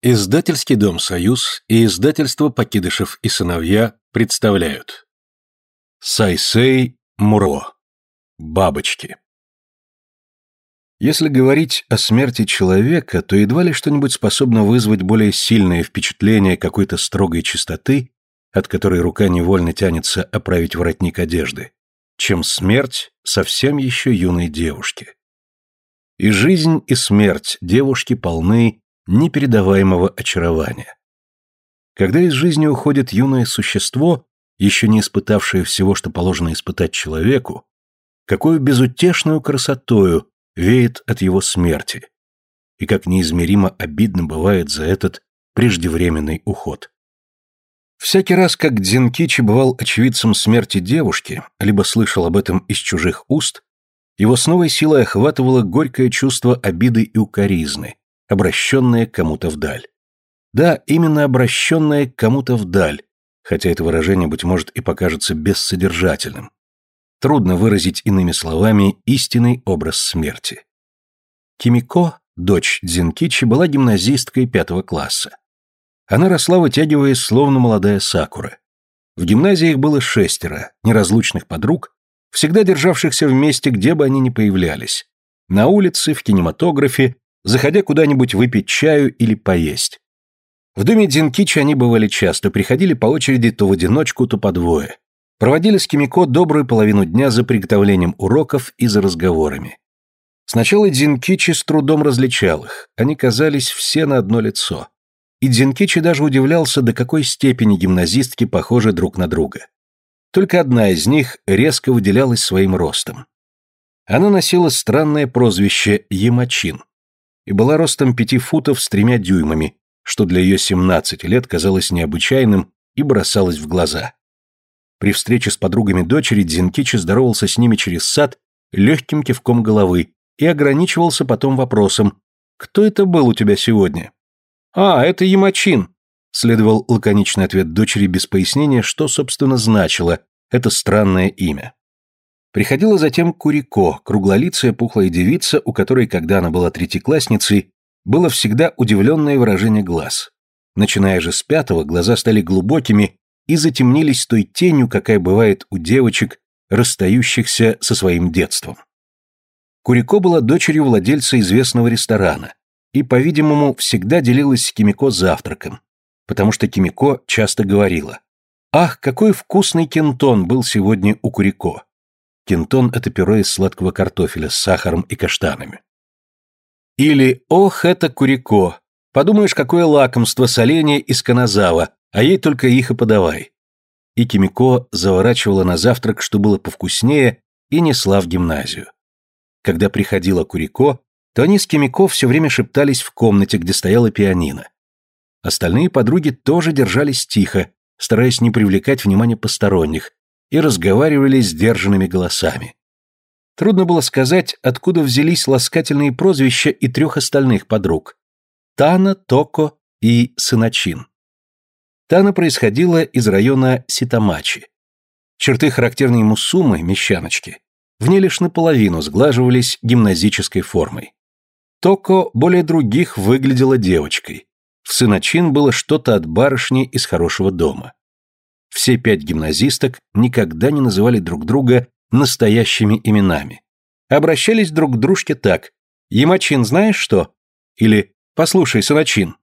Издательский дом «Союз» и издательство «Покидышев и сыновья» представляют. Сайсей Муро. Бабочки. Если говорить о смерти человека, то едва ли что-нибудь способно вызвать более сильное впечатление какой-то строгой чистоты, от которой рука невольно тянется оправить воротник одежды, чем смерть совсем еще юной девушки. И жизнь, и смерть девушки полны непередаваемого очарования. Когда из жизни уходит юное существо, еще не испытавшее всего, что положено испытать человеку, какую безутешную красотою веет от его смерти, и как неизмеримо обидно бывает за этот преждевременный уход. Всякий раз, как Дзинкичи бывал очевидцем смерти девушки, либо слышал об этом из чужих уст, его с новой силой охватывало горькое чувство обиды и укоризны, обращенное кому-то вдаль. Да, именно обращенное кому-то вдаль, хотя это выражение, быть может, и покажется бессодержательным. Трудно выразить иными словами истинный образ смерти. Кимико, дочь Дзинкичи, была гимназисткой пятого класса. Она росла, вытягиваясь, словно молодая сакура. В гимназии их было шестеро, неразлучных подруг, всегда державшихся вместе, где бы они ни появлялись. На улице, в кинематографе, заходя куда-нибудь выпить чаю или поесть. В доме Дзинкичи они бывали часто, приходили по очереди то в одиночку, то по двое. Проводили с Кимико добрую половину дня за приготовлением уроков и за разговорами. Сначала Дзинкичи с трудом различал их, они казались все на одно лицо. И Дзинкичи даже удивлялся, до какой степени гимназистки похожи друг на друга. Только одна из них резко выделялась своим ростом. Она носила странное прозвище Ямачин и была ростом пяти футов с тремя дюймами, что для ее 17 лет казалось необычайным и бросалось в глаза. При встрече с подругами дочери Дзинкичи здоровался с ними через сад легким кивком головы и ограничивался потом вопросом «Кто это был у тебя сегодня?» «А, это Ямачин», — следовал лаконичный ответ дочери без пояснения, что, собственно, значило это странное имя. Приходила затем Курико, круглолицая пухлая девица, у которой, когда она была третьеклассницей, было всегда удивленное выражение глаз. Начиная же с пятого, глаза стали глубокими и затемнились той тенью, какая бывает у девочек, расстающихся со своим детством. Курико была дочерью владельца известного ресторана и, по-видимому, всегда делилась с Кимико завтраком, потому что Кимико часто говорила «Ах, какой вкусный кентон был сегодня у Курико!» Кентон – это пюре из сладкого картофеля с сахаром и каштанами. Или «Ох, это курико! Подумаешь, какое лакомство соленья из каназава, а ей только их и подавай». И Кимико заворачивала на завтрак, что было повкуснее, и несла в гимназию. Когда приходила Курико, то они с Кимико все время шептались в комнате, где стояла пианино. Остальные подруги тоже держались тихо, стараясь не привлекать внимания посторонних, и разговаривали сдержанными голосами. Трудно было сказать, откуда взялись ласкательные прозвища и трех остальных подруг – Тана, Токо и Сыначин. Тана происходила из района Ситамачи. Черты характерной мусумы, мещаночки, в ней лишь наполовину сглаживались гимназической формой. Токо более других выглядела девочкой. В Сыначин было что-то от барышни из хорошего дома. Все пять гимназисток никогда не называли друг друга настоящими именами. Обращались друг к дружке так «Ямачин, знаешь что?» или «Послушай, Саначин».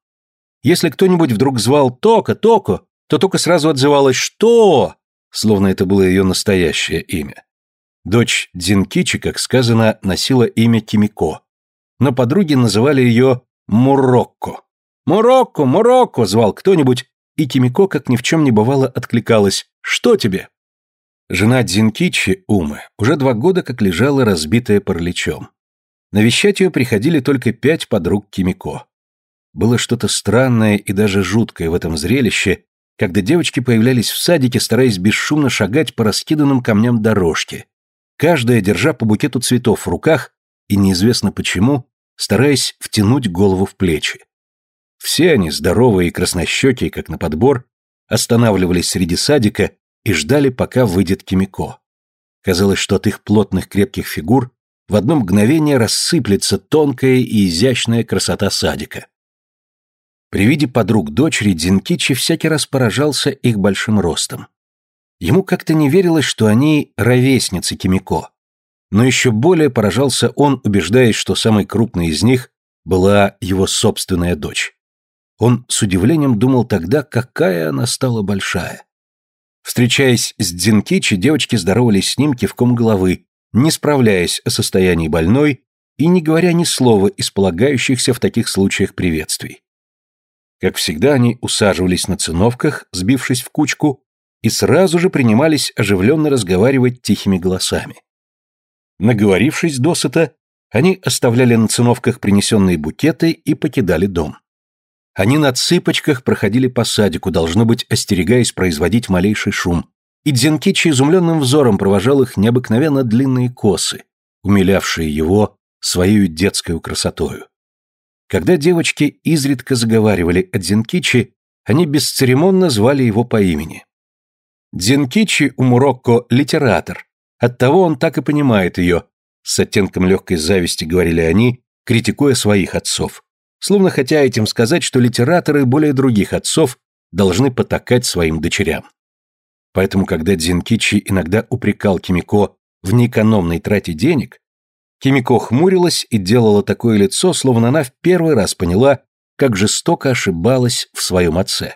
Если кто-нибудь вдруг звал «Тока, Токо», то только сразу отзывалась «Что?», словно это было ее настоящее имя. Дочь Дзинкичи, как сказано, носила имя Кимико, но подруги называли ее Мурокко. «Мурокко, Мурокко!» звал кто-нибудь, и Кимико, как ни в чем не бывало, откликалась «Что тебе?». Жена Дзинкичи, Умы, уже два года как лежала разбитая параличом. Навещать ее приходили только пять подруг Кимико. Было что-то странное и даже жуткое в этом зрелище, когда девочки появлялись в садике, стараясь бесшумно шагать по раскиданным камням дорожки, каждая держа по букету цветов в руках и неизвестно почему, стараясь втянуть голову в плечи. Все они, здоровые и краснощекие, как на подбор, останавливались среди садика и ждали, пока выйдет Кимико. Казалось, что от их плотных крепких фигур в одно мгновение рассыплется тонкая и изящная красота садика. При виде подруг дочери Дзинкичи всякий раз поражался их большим ростом. Ему как-то не верилось, что они ровесницы Кимико. Но еще более поражался он, убеждаясь, что самой крупной из них была его собственная дочь. Он с удивлением думал тогда, какая она стала большая. Встречаясь с Дзинкичи, девочки здоровались с ним кивком головы, не справляясь о состоянии больной и не говоря ни слова из полагающихся в таких случаях приветствий. Как всегда, они усаживались на циновках, сбившись в кучку, и сразу же принимались оживленно разговаривать тихими голосами. Наговорившись досыта, они оставляли на циновках принесенные букеты и покидали дом. Они на цыпочках проходили по садику, должно быть, остерегаясь производить малейший шум, и Дзенкичи изумленным взором провожал их необыкновенно длинные косы, умилявшие его своей детской красотою. Когда девочки изредка заговаривали о Дзенкичи, они бесцеремонно звали его по имени. Дзенкичи у Мурокко – литератор, оттого он так и понимает ее, с оттенком легкой зависти говорили они, критикуя своих отцов. Словно хотя этим сказать, что литераторы более других отцов должны потакать своим дочерям. Поэтому, когда Дзинкичи иногда упрекал Кимико в неэкономной трате денег, Кимико хмурилась и делала такое лицо, словно она в первый раз поняла, как жестоко ошибалась в своем отце.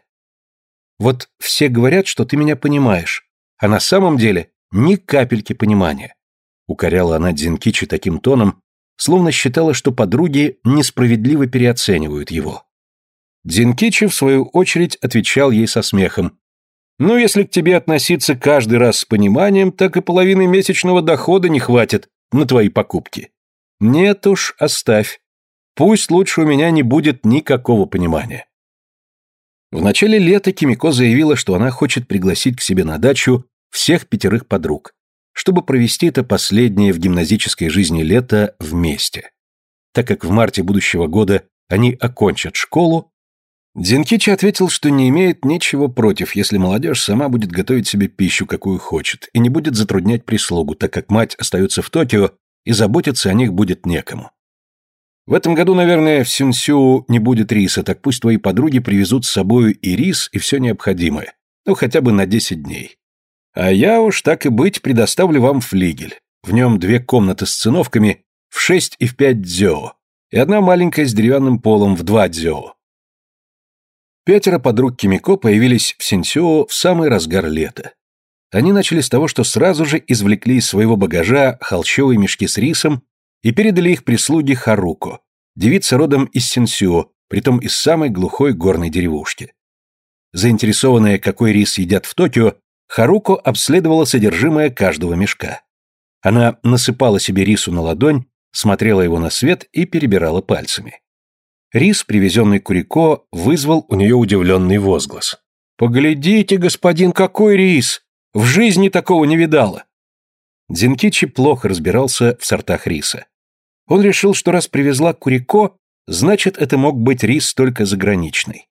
«Вот все говорят, что ты меня понимаешь, а на самом деле ни капельки понимания», укоряла она Дзинкичи таким тоном, словно считала, что подруги несправедливо переоценивают его. Дзинкичи, в свою очередь, отвечал ей со смехом. «Ну, если к тебе относиться каждый раз с пониманием, так и половины месячного дохода не хватит на твои покупки. Нет уж, оставь. Пусть лучше у меня не будет никакого понимания. В начале лета Кимико заявила, что она хочет пригласить к себе на дачу всех пятерых подруг, чтобы провести это последнее в гимназической жизни лето вместе. Так как в марте будущего года они окончат школу, Дзинкичи ответил, что не имеет ничего против, если молодежь сама будет готовить себе пищу, какую хочет, и не будет затруднять прислугу, так как мать остается в Токио, и заботиться о них будет некому. В этом году, наверное, в Сюнсю не будет риса, так пусть твои подруги привезут с собой и рис, и все необходимое. Ну, хотя бы на 10 дней. А я уж, так и быть, предоставлю вам флигель. В нем две комнаты с циновками в 6 и в 5 дзё, и одна маленькая с деревянным полом в 2 дзё. Пятеро подруг Кимико появились в Синсюо в самый разгар лета. Они начали с того, что сразу же извлекли из своего багажа холщовые мешки с рисом и передали их прислуге Харуко, девице родом из Синсюо, притом из самой глухой горной деревушки. Заинтересованная, какой рис едят в Токио, Харуко обследовала содержимое каждого мешка. Она насыпала себе рису на ладонь, смотрела его на свет и перебирала пальцами. Рис, привезенный Курико, вызвал у нее удивленный возглас. «Поглядите, господин, какой рис! В жизни такого не видала!» Дзинкичи плохо разбирался в сортах риса. Он решил, что раз привезла Курико, значит, это мог быть рис только заграничный.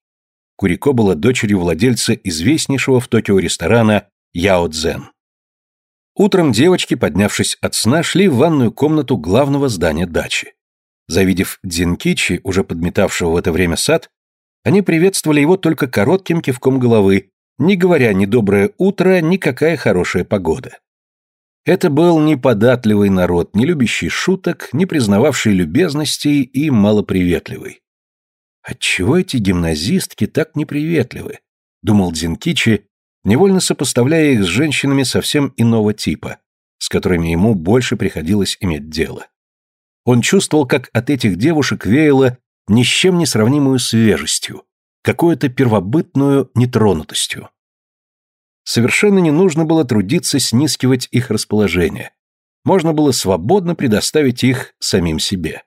Курико была дочерью владельца известнейшего в Токио ресторана Яо Цзэн. Утром девочки, поднявшись от сна, шли в ванную комнату главного здания дачи. Завидев Дзинкичи, уже подметавшего в это время сад, они приветствовали его только коротким кивком головы, не говоря ни доброе утро, ни какая хорошая погода. Это был неподатливый народ, не любящий шуток, не признававший любезностей и малоприветливый. Отчего эти гимназистки так неприветливы? Думал Дзинкичи, невольно сопоставляя их с женщинами совсем иного типа, с которыми ему больше приходилось иметь дело. Он чувствовал, как от этих девушек веяло ни с чем не сравнимую свежестью, какой-то первобытную нетронутостью. Совершенно не нужно было трудиться снискивать их расположение. Можно было свободно предоставить их самим себе.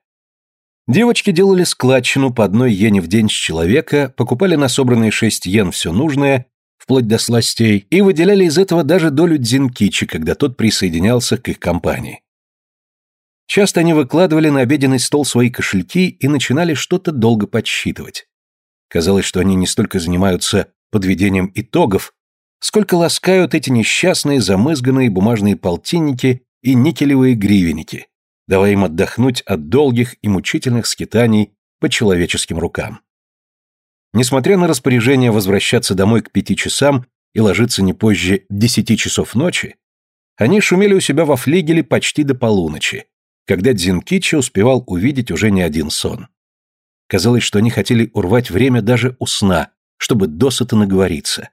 Девочки делали складчину по одной йене в день с человека, покупали на собранные шесть йен все нужное, вплоть до сластей, и выделяли из этого даже долю дзинкичи, когда тот присоединялся к их компании. Часто они выкладывали на обеденный стол свои кошельки и начинали что-то долго подсчитывать. Казалось, что они не столько занимаются подведением итогов, сколько ласкают эти несчастные замызганные бумажные полтинники и никелевые гривенники, давая им отдохнуть от долгих и мучительных скитаний по человеческим рукам. Несмотря на распоряжение возвращаться домой к пяти часам и ложиться не позже десяти часов ночи, они шумели у себя во флигеле почти до полуночи, когда Дзинкичи успевал увидеть уже не один сон. Казалось, что они хотели урвать время даже у сна, чтобы досыта наговориться.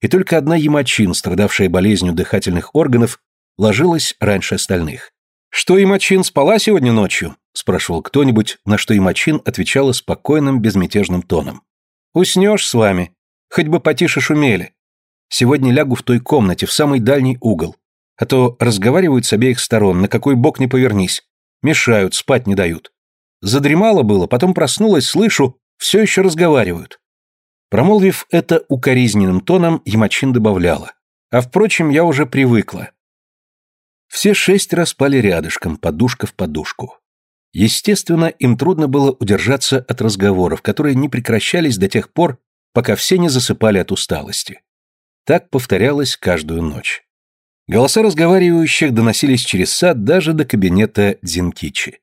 И только одна Ямачин, страдавшая болезнью дыхательных органов, ложилась раньше остальных. «Что, Ямачин, спала сегодня ночью?» – спрашивал кто-нибудь, на что Ямачин отвечала спокойным, безмятежным тоном. «Уснешь с вами. Хоть бы потише шумели. Сегодня лягу в той комнате, в самый дальний угол. А то разговаривают с обеих сторон, на какой бок не повернись. Мешают, спать не дают. Задремала было, потом проснулась, слышу, все еще разговаривают. Промолвив это укоризненным тоном, Ямачин добавляла. А впрочем, я уже привыкла. Все шестеро спали рядышком, подушка в подушку. Естественно, им трудно было удержаться от разговоров, которые не прекращались до тех пор, пока все не засыпали от усталости. Так повторялось каждую ночь. Голоса разговаривающих доносились через сад даже до кабинета Дзинкичи.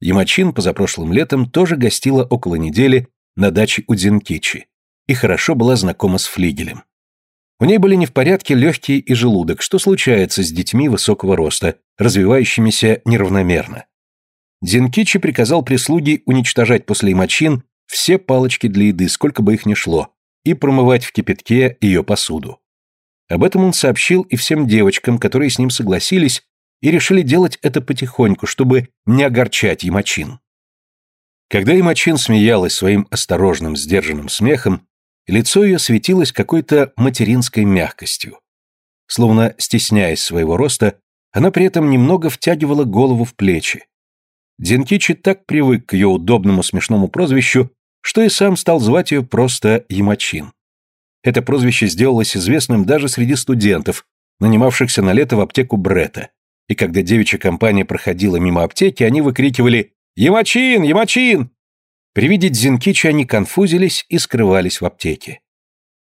Ямачин позапрошлым летом тоже гостила около недели на даче у Дзинкичи и хорошо была знакома с флигелем. У ней были не в порядке легкие и желудок, что случается с детьми высокого роста, развивающимися неравномерно. Дзинкичи приказал прислуге уничтожать после Ямачин все палочки для еды, сколько бы их ни шло, и промывать в кипятке ее посуду. Об этом он сообщил и всем девочкам, которые с ним согласились и решили делать это потихоньку, чтобы не огорчать Ямачин. Когда Ямачин смеялась своим осторожным, сдержанным смехом, лицо ее светилось какой-то материнской мягкостью. Словно стесняясь своего роста, она при этом немного втягивала голову в плечи. Дзенкичи так привык к ее удобному смешному прозвищу, что и сам стал звать ее просто Ямачин. Это прозвище сделалось известным даже среди студентов, нанимавшихся на лето в аптеку Брета. И когда девичья компания проходила мимо аптеки, они выкрикивали «Ямачин! Ямачин!». При виде Дзинкичи они конфузились и скрывались в аптеке.